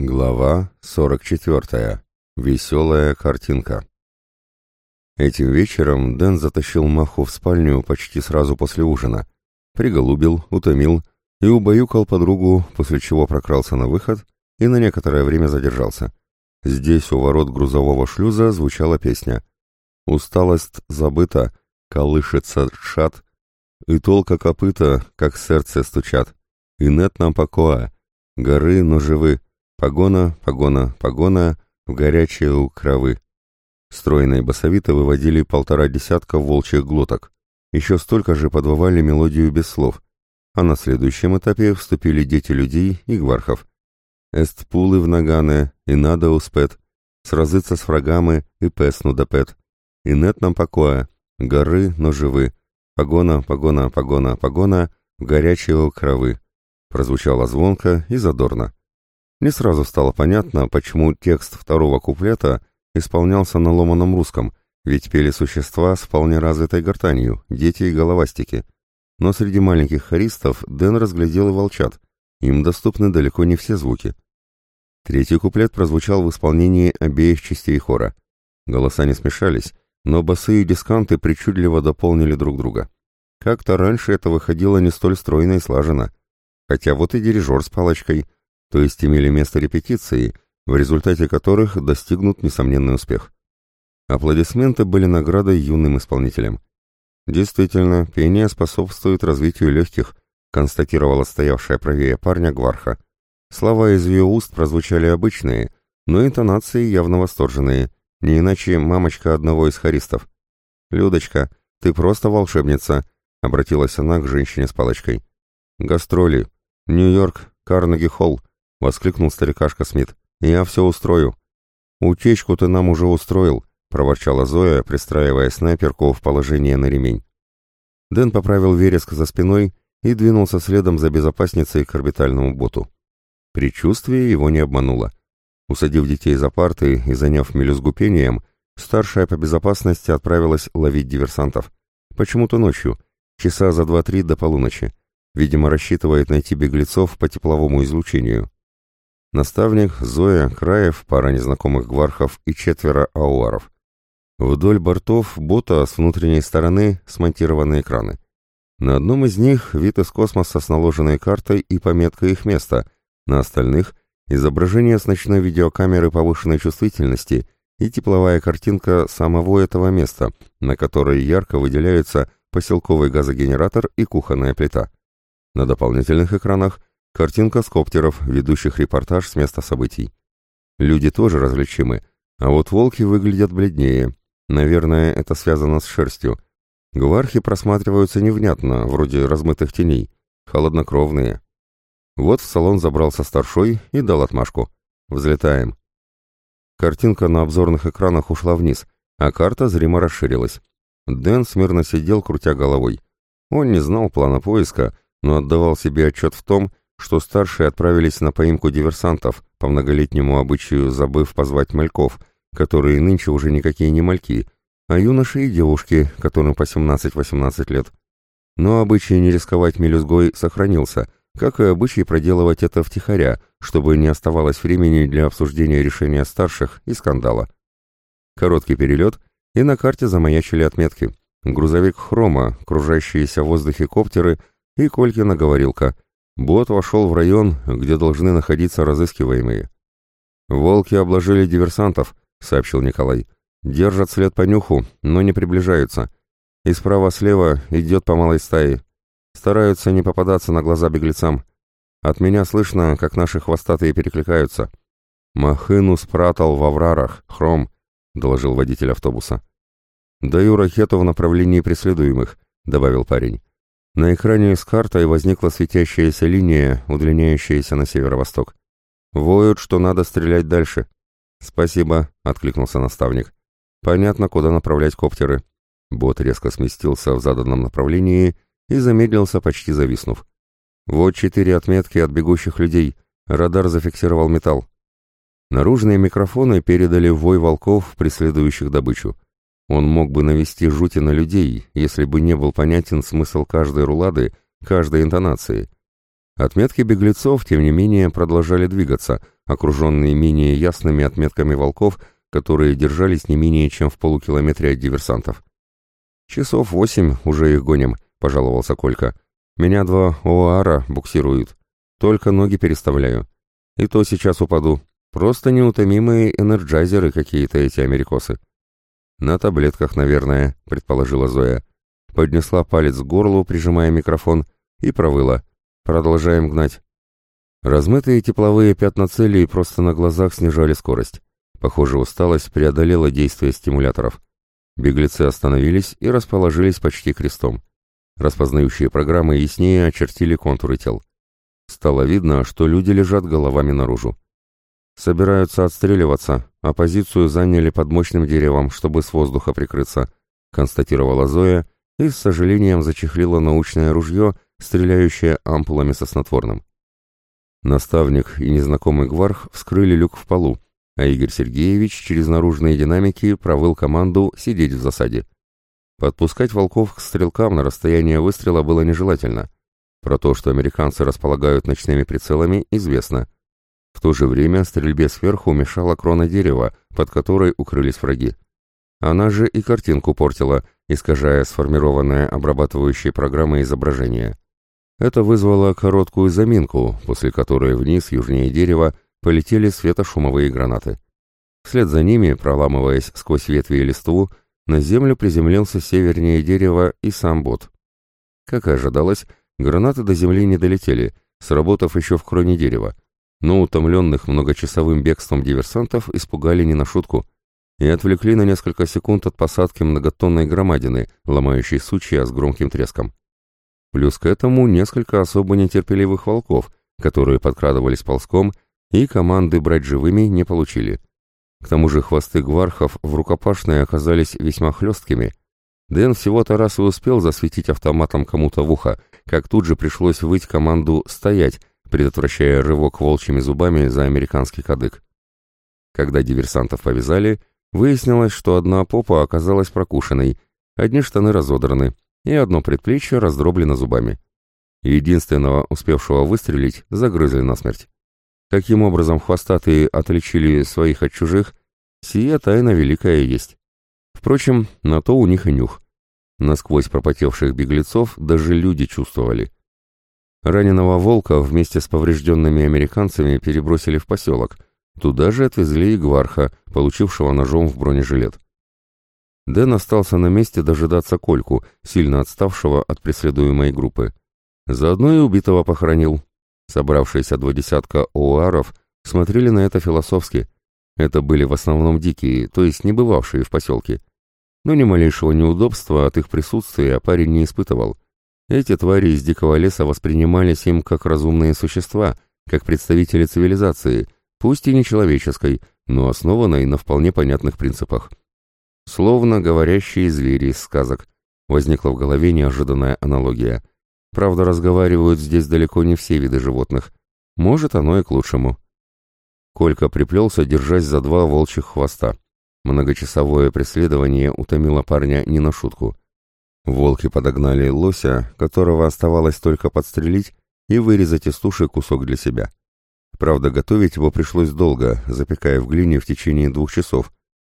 Глава 44. Веселая картинка. Этим вечером Дэн затащил Маху в спальню почти сразу после ужина, приголубил, утомил и убаюкал подругу, после чего прокрался на выход и на некоторое время задержался. Здесь, у ворот грузового шлюза, звучала песня. «Усталость забыта, колышется шат, и толка копыта, как сердце стучат, и нет нам покоя, горы, но живы». Погона, погона, погона в горячие укровы. Стройные басовито выводили полтора десятка волчьих глоток. Еще столько же подвывали мелодию без слов. А на следующем этапе вступили дети людей и гвархов. Эст пулы в нагане, и надо успет. Сразиться с врагами и песну да пет. И нет нам покоя, горы, но живы. Погона, погона, погона, погона в горячие укровы. Прозвучало звонко и задорно. Не сразу стало понятно, почему текст второго куплета исполнялся на ломаном русском, ведь пели существа с вполне развитой гортанью, дети и головастики. Но среди маленьких хористов Дэн разглядел и волчат. Им доступны далеко не все звуки. Третий куплет прозвучал в исполнении обеих частей хора. Голоса не смешались, но басы и дисканты причудливо дополнили друг друга. Как-то раньше это выходило не столь стройно и слаженно. Хотя вот и дирижер с палочкой — то есть имели место репетиции, в результате которых достигнут несомненный успех. Аплодисменты были наградой юным исполнителям. Действительно, пение способствует развитию легких, констатировала стоявшая правее парня Гварха. Слова из ее уст прозвучали обычные, но интонации явно восторженные, не иначе мамочка одного из хористов. «Людочка, ты просто волшебница», — обратилась она к женщине с палочкой. «Гастроли. Нью-Йорк, Карнеги-Холл, — воскликнул старикашка Смит. «Я все устрою». «Утечку ты нам уже устроил», — проворчала Зоя, пристраивая снайперку в положение на ремень. Дэн поправил вереск за спиной и двинулся следом за безопасницей к орбитальному боту. Предчувствие его не обмануло. Усадив детей за парты и заняв мелюзгу пением, старшая по безопасности отправилась ловить диверсантов. Почему-то ночью, часа за два-три до полуночи. Видимо, рассчитывает найти беглецов по тепловому излучению. Наставник, Зоя, Краев, пара незнакомых гвархов и четверо ауаров. Вдоль бортов бота с внутренней стороны смонтированы экраны. На одном из них вид из космоса с наложенной картой и пометкой их места, на остальных — изображение с ночной видеокамеры повышенной чувствительности и тепловая картинка самого этого места, на которой ярко выделяются поселковый газогенератор и кухонная плита. На дополнительных экранах Картинка с коптеров, ведущих репортаж с места событий. Люди тоже различимы, а вот волки выглядят бледнее. Наверное, это связано с шерстью. Гвархи просматриваются невнятно, вроде размытых теней, холоднокровные. Вот в салон забрался старшой и дал отмашку. Взлетаем. Картинка на обзорных экранах ушла вниз, а карта зримо расширилась. Дэн смирно сидел, крутя головой. Он не знал плана поиска, но отдавал себе отчет в том, что старшие отправились на поимку диверсантов, по многолетнему обычаю забыв позвать мальков, которые нынче уже никакие не мальки, а юноши и девушки, которым по 17-18 лет. Но обычай не рисковать мелюзгой сохранился, как и обычай проделывать это втихаря, чтобы не оставалось времени для обсуждения решения старших и скандала. Короткий перелет, и на карте замаячили отметки. Грузовик «Хрома», кружащиеся в воздухе коптеры и Колькина говорилка — Бот вошел в район, где должны находиться разыскиваемые. «Волки обложили диверсантов», — сообщил Николай. «Держат след по нюху, но не приближаются. И справа-слева идет по малой стае. Стараются не попадаться на глаза беглецам. От меня слышно, как наши хвостатые перекликаются. «Махыну спрятал во врарах, хром», — доложил водитель автобуса. «Даю ракету в направлении преследуемых», — добавил парень. На экране с картой возникла светящаяся линия, удлиняющаяся на северо-восток. «Воют, что надо стрелять дальше». «Спасибо», — откликнулся наставник. «Понятно, куда направлять коптеры». Бот резко сместился в заданном направлении и замедлился, почти зависнув. «Вот четыре отметки от бегущих людей. Радар зафиксировал металл». Наружные микрофоны передали вой волков, преследующих добычу. Он мог бы навести жути на людей, если бы не был понятен смысл каждой рулады, каждой интонации. Отметки беглецов, тем не менее, продолжали двигаться, окруженные менее ясными отметками волков, которые держались не менее чем в полукилометре от диверсантов. «Часов восемь уже их гоним», — пожаловался Колька. «Меня два ОАРа буксируют. Только ноги переставляю. И то сейчас упаду. Просто неутомимые энерджайзеры какие-то эти америкосы». «На таблетках, наверное», — предположила Зоя. Поднесла палец к горлу, прижимая микрофон, и провыла. «Продолжаем гнать». Размытые тепловые пятна цели просто на глазах снижали скорость. Похоже, усталость преодолела действие стимуляторов. Беглецы остановились и расположились почти крестом. Распознающие программы яснее очертили контуры тел. Стало видно, что люди лежат головами наружу. Собираются отстреливаться, а позицию заняли под мощным деревом, чтобы с воздуха прикрыться, констатировала Зоя и с сожалением зачехлила научное ружье, стреляющее ампулами со снотворным. Наставник и незнакомый гварх вскрыли люк в полу, а Игорь Сергеевич через наружные динамики провыл команду сидеть в засаде. Подпускать волков к стрелкам на расстояние выстрела было нежелательно. Про то, что американцы располагают ночными прицелами, известно. В то же время стрельбе сверху мешала крона дерева, под которой укрылись враги. Она же и картинку портила, искажая сформированное обрабатывающей программой изображение. Это вызвало короткую заминку, после которой вниз, южнее дерева, полетели светошумовые гранаты. Вслед за ними, проламываясь сквозь ветви и листву, на землю приземлился севернее дерева и сам бот. Как и ожидалось, гранаты до земли не долетели, сработав еще в кроне дерева, но утомленных многочасовым бегством диверсантов испугали не на шутку и отвлекли на несколько секунд от посадки многотонной громадины, ломающей сучья с громким треском. Плюс к этому несколько особо нетерпеливых волков, которые подкрадывались ползком и команды брать живыми не получили. К тому же хвосты гвархов в рукопашной оказались весьма хлесткими. Дэн всего-то раз и успел засветить автоматом кому-то в ухо, как тут же пришлось выть команду «стоять», предотвращая рывок волчьими зубами за американский кадык. Когда диверсантов повязали, выяснилось, что одна попа оказалась прокушенной, одни штаны разодраны, и одно предплечье раздроблено зубами. Единственного, успевшего выстрелить, загрызли насмерть. Каким образом хвостатые отличили своих от чужих, сия тайна великая есть. Впрочем, на то у них и нюх. Насквозь пропотевших беглецов даже люди чувствовали. Раненого волка вместе с поврежденными американцами перебросили в поселок. Туда же отвезли и Гварха, получившего ножом в бронежилет. Дэн остался на месте дожидаться Кольку, сильно отставшего от преследуемой группы. Заодно и убитого похоронил, Собравшиеся два десятка оуаров смотрели на это философски. Это были в основном дикие, то есть не бывавшие в поселке. Но ни малейшего неудобства от их присутствия парень не испытывал. Эти твари из дикого леса воспринимались им как разумные существа, как представители цивилизации, пусть и не человеческой, но основанной на вполне понятных принципах. Словно говорящие звери из сказок. Возникла в голове неожиданная аналогия. Правда, разговаривают здесь далеко не все виды животных. Может, оно и к лучшему. Колька приплелся, держась за два волчьих хвоста. Многочасовое преследование утомило парня не на шутку. Волки подогнали лося, которого оставалось только подстрелить и вырезать из туши кусок для себя. Правда, готовить его пришлось долго, запекая в глине в течение двух часов.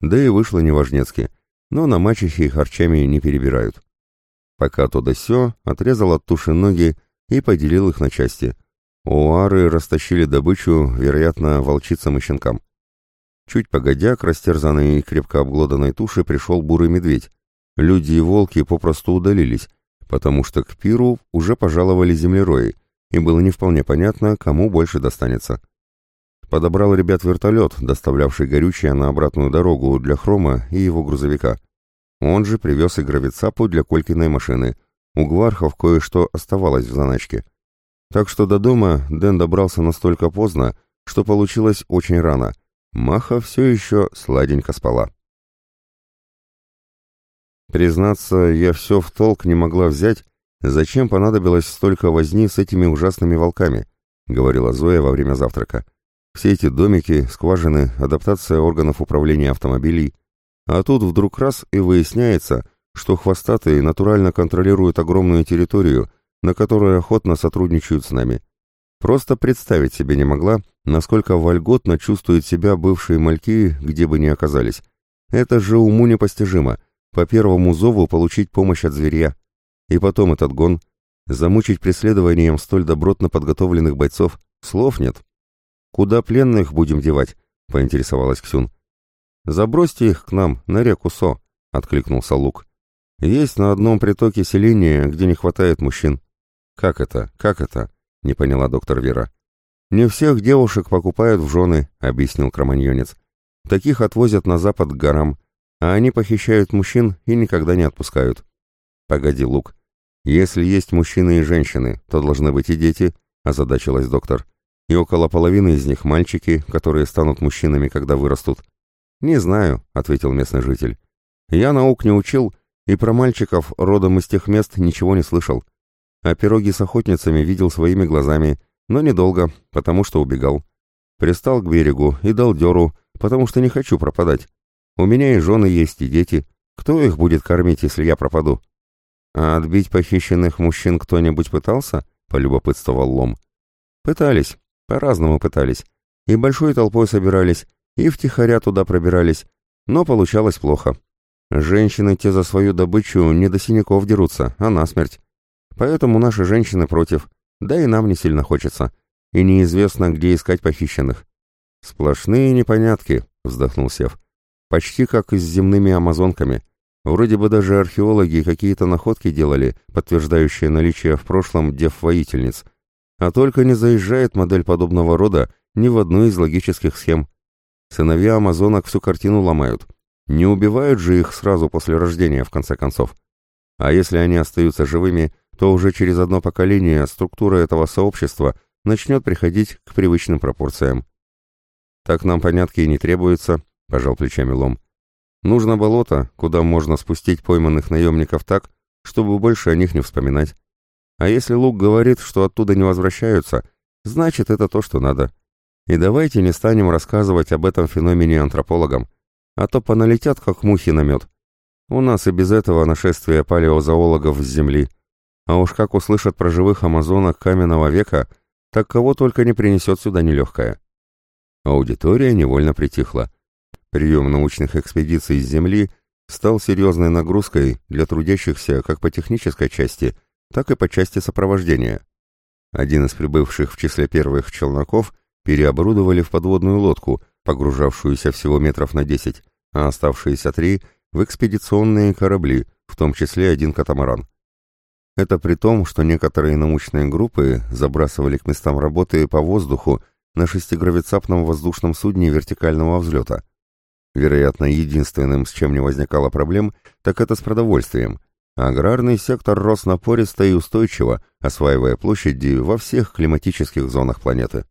Да и вышло неважнецки, но на мачехе их харчами не перебирают. Пока то да сё, отрезал от туши ноги и поделил их на части. Уары растащили добычу, вероятно, волчицам и щенкам. Чуть погодя, к растерзанной и крепко обглоданной туше пришел бурый медведь. Люди и волки попросту удалились, потому что к пиру уже пожаловали землерои, и было не вполне понятно, кому больше достанется. Подобрал ребят вертолет, доставлявший горючее на обратную дорогу для Хрома и его грузовика. Он же привез и гравицапу для Колькиной машины. У Гвархов кое-что оставалось в заначке. Так что до дома Дэн добрался настолько поздно, что получилось очень рано. Маха все еще сладенько спала. Признаться, я все в толк не могла взять, зачем понадобилось столько возни с этими ужасными волками, говорила Зоя во время завтрака. Все эти домики, скважины, адаптация органов управления автомобилей — а тут вдруг раз и выясняется, что хвостатые натурально контролируют огромную территорию, на которой охотно сотрудничают с нами. Просто представить себе не могла, насколько вольготно чувствуют себя бывшие мальки, где бы ни оказались. Это же уму непостижимо. По первому зову получить помощь от зверя. И потом этот гон. Замучить преследованием столь добротно подготовленных бойцов. Слов нет. «Куда пленных будем девать?» — поинтересовалась Ксюн. «Забросьте их к нам, на реку Со», — откликнулся Лук. «Есть на одном притоке селения, где не хватает мужчин». «Как это? Как это?» — не поняла доктор Вера. «Не всех девушек покупают в жены», — объяснил кроманьонец. «Таких отвозят на запад к горам, а они похищают мужчин и никогда не отпускают». «Погоди, Лук. Если есть мужчины и женщины, то должны быть и дети», — озадачилась доктор. «И около половины из них мальчики, которые станут мужчинами, когда вырастут». «Не знаю», — ответил местный житель. «Я наук не учил, и про мальчиков родом из тех мест ничего не слышал. А пироги с охотницами видел своими глазами, но недолго, потому что убегал. Пристал к берегу и дал дёру, потому что не хочу пропадать. У меня и жены есть, и дети. Кто их будет кормить, если я пропаду? А отбить похищенных мужчин кто-нибудь пытался? Полюбопытствовал Лом. Пытались, по-разному пытались. И большой толпой собирались, и втихаря туда пробирались, но получалось плохо. Женщины те за свою добычу не до синяков дерутся, а насмерть. Поэтому наши женщины против, да и нам не сильно хочется. И неизвестно, где искать похищенных. Сплошные непонятки, вздохнул Сев. Почти как и с земными амазонками. Вроде бы даже археологи какие-то находки делали, подтверждающие наличие в прошлом дев-воительниц. А только не заезжает модель подобного рода ни в одну из логических схем. Сыновья амазонок всю картину ломают. Не убивают же их сразу после рождения, в конце концов. А если они остаются живыми, то уже через одно поколение структура этого сообщества начнет приходить к привычным пропорциям. «Так нам понятки и не требуется», — пожал плечами Лом. «Нужно болото, куда можно спустить пойманных наемников так, чтобы больше о них не вспоминать. А если Лук говорит, что оттуда не возвращаются, значит, это то, что надо. И давайте не станем рассказывать об этом феномене антропологам, а то поналетят, как мухи на мед. У нас и без этого нашествие палеозоологов с Земли. А уж как услышат про живых амазонок каменного века, так кого только не принесет сюда нелегкая. Аудитория невольно притихла. Прием научных экспедиций с Земли стал серьезной нагрузкой для трудящихся как по технической части, так и по части сопровождения. Один из прибывших в числе первых челноков переоборудовали в подводную лодку, погружавшуюся всего метров на десять, а оставшиеся три — в экспедиционные корабли, в том числе один катамаран. Это при том, что некоторые научные группы забрасывали к местам работы по воздуху на шестигравицапном воздушном судне вертикального взлета. Вероятно, единственным, с чем не возникало проблем, так это с продовольствием. Аграрный сектор рос напористо и устойчиво, осваивая площади во всех климатических зонах планеты.